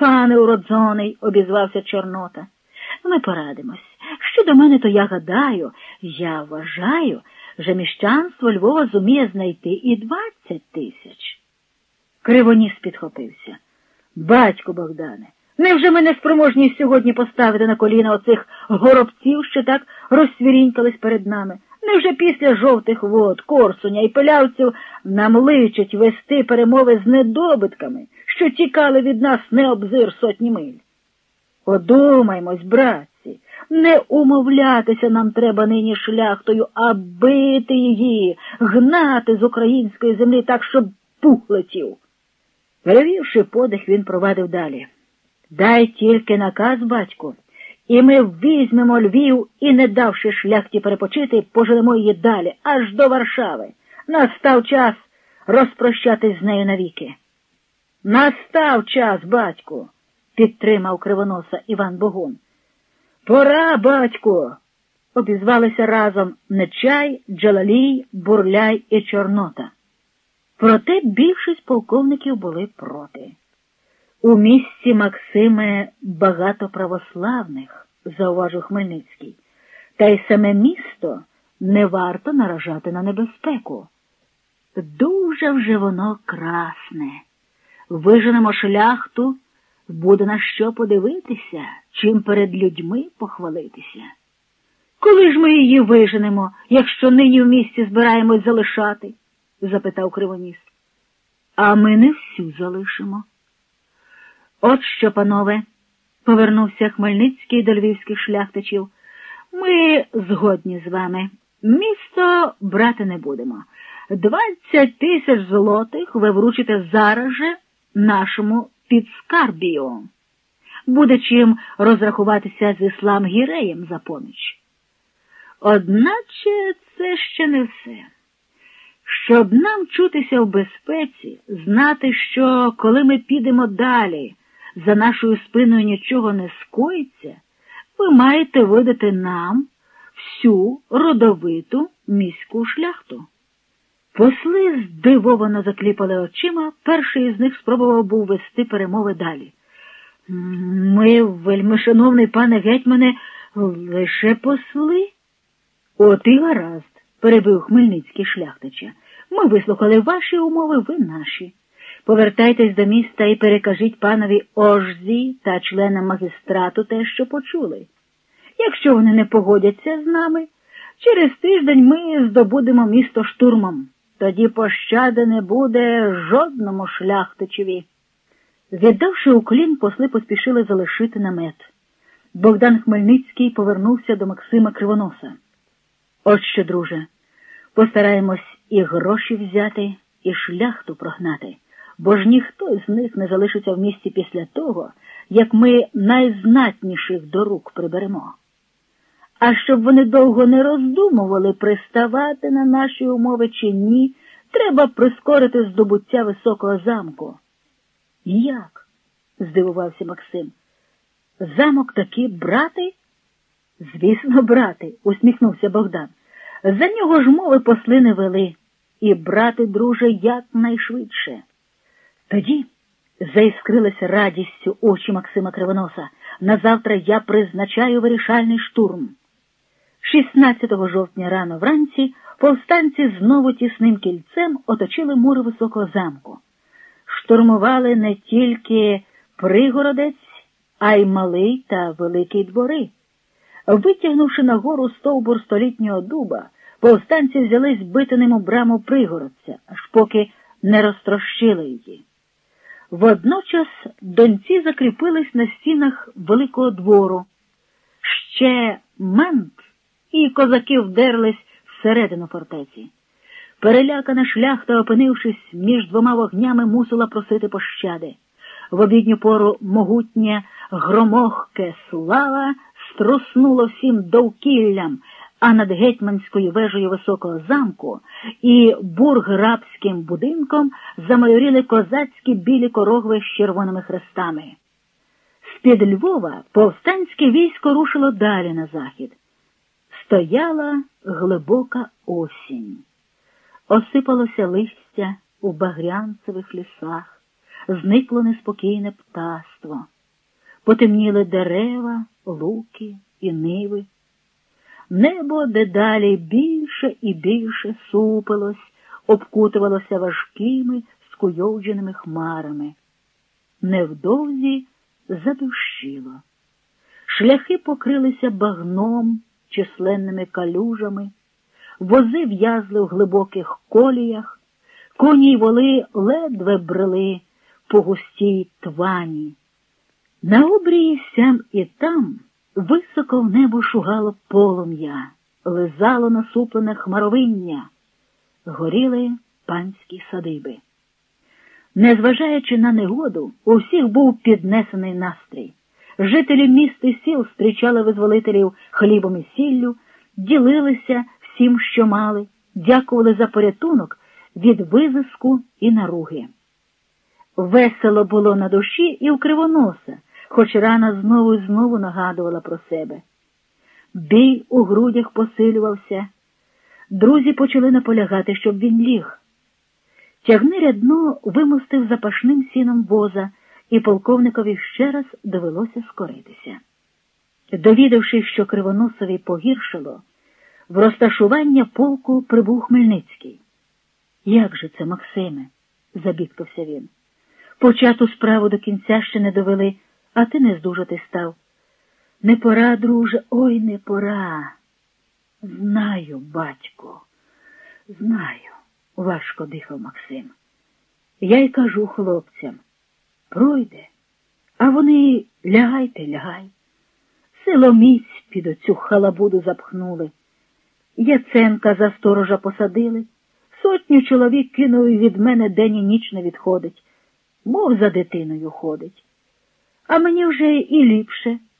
пане уродзоний, обізвався Чорнота. Ми порадимось. Щодо мене, то я гадаю, я вважаю, що міщанство Львова зуміє знайти і двадцять тисяч. Кривоніс підхопився. Батько Богдане, невже ми не спроможні сьогодні поставити на коліна оцих горобців, що так розсвірінькались перед нами? Невже після жовтих вод, корсуня і пилявців нам личить вести перемови з недобитками, що тікали від нас не обзир сотні миль? Подумаймось, братці, не умовлятися нам треба нині шляхтою, а бити її, гнати з української землі так, щоб пух летів. Перевівши подих, він провадив далі. Дай тільки наказ, батьку, і ми візьмемо Львів і, не давши шляхті перепочити, поженемо її далі, аж до Варшави. Настав час розпрощатись з нею навіки. Настав час, батьку, підтримав кривоноса Іван Богун. Пора, батьку, обізвалися разом Нечай, Джалалій, Бурляй і Чорнота. Проте більшість полковників були проти. У місті Максиме багато православних, зауважив Хмельницький, та й саме місто не варто наражати на небезпеку. Дуже вже воно красне. Виженемо шляхту, буде на що подивитися, чим перед людьми похвалитися. Коли ж ми її виженемо, якщо нині в місті збираємось залишати? запитав Кривоніс. А ми не всю залишимо. От що, панове, повернувся Хмельницький до львівських шляхтичів. Ми згодні з вами. Місто брати не будемо. Двадцять тисяч злотих ви вручите зараз же нашому підскарбію. Буде чим розрахуватися з іслам гіреєм за поміч. Одначе це ще не все. Щоб нам чутися в безпеці, знати, що коли ми підемо далі, за нашою спиною нічого не скоїться, ви маєте видати нам всю родовиту міську шляхту. Посли здивовано закліпали очима, перший із них спробував був вести перемови далі. Ми, вельми шановний пане гетьмане, лише посли. От і гаразд, перебив Хмельницький шляхтича. Ми вислухали ваші умови, ви наші. Повертайтесь до міста і перекажіть панові Ожзі та членам магістрату те, що почули. Якщо вони не погодяться з нами, через тиждень ми здобудемо місто штурмом. Тоді пощади не буде жодному шляхтичеві. Віддавши уклін, посли поспішили залишити намет. Богдан Хмельницький повернувся до Максима Кривоноса. От що, друже, постараємось і гроші взяти, і шляхту прогнати, бо ж ніхто з них не залишиться в місті після того, як ми найзнатніших до рук приберемо. А щоб вони довго не роздумували, приставати на наші умови чи ні, треба прискорити здобуття високого замку. Як? здивувався Максим. Замок таки брати? Звісно, брати, усміхнувся Богдан. За нього ж мови посли не вели, і брати, друже, якнайшвидше. Тоді заіскрилися радістю очі Максима Кривоноса. Назавтра я призначаю вирішальний штурм. 16 жовтня рано вранці повстанці знову тісним кільцем оточили мури високого замку. Штурмували не тільки пригородець, а й малий та великий двори. Витягнувши нагору стовбур столітнього дуба, повстанці взялись бити ним у браму пригородця, аж поки не розтрощили її. Водночас донці закріпились на стінах великого двору. Ще мент і козаки вдерлись всередину фортеці. Перелякана шляхта, опинившись між двома вогнями, мусила просити пощади. В обідню пору могутнє громохке слава струснуло всім довкіллям, а над гетьманською вежею високого замку і бурграбським будинком замайоріли козацькі білі корогви з червоними хрестами. З-під Львова повстанське військо рушило далі на захід. Стояла глибока осінь. Осипалося листя у багрянцевих лісах, зникло неспокійне птаство, потемніли дерева, луки і ниви. Небо дедалі більше і більше супилось, обкутувалося важкими, скуйовдженими хмарами. Невдовзі задущило. Шляхи покрилися багном, численними калюжами, вози в'язли в глибоких коліях, коні й воли ледве брели по густій твані. На обрії сям і там високо в небо шугало полум'я, лизало насуплене хмаровиння, горіли панські садиби. Незважаючи на негоду, у всіх був піднесений настрій. Жителі міст і сіл зустрічали визволителів хлібом і сіллю, ділилися всім, що мали, дякували за порятунок від визиску і наруги. Весело було на душі і у кривоноса, хоч рана знову і знову нагадувала про себе. Бій у грудях посилювався. Друзі почали наполягати, щоб він ліг. Тягни рядно вимостив запашним сіном воза, і полковникові ще раз довелося скоритися. Довідавшись, що Кривоносові погіршило, в розташування полку прибув Хмельницький. Як же це, Максиме? забідкався він. Почату справу до кінця ще не довели, а ти не здужати став. Не пора, друже, ой, не пора. Знаю, батько, знаю, важко дихав Максим. Я й кажу хлопцям пройде, а вони лягайте, лягай. Силоміць під оцю халабуду запхнули. Яценка за сторожа посадили, сотню чоловік кинули від мене день і ніч не відходить, мов за дитиною ходить. А мені вже і ліпше.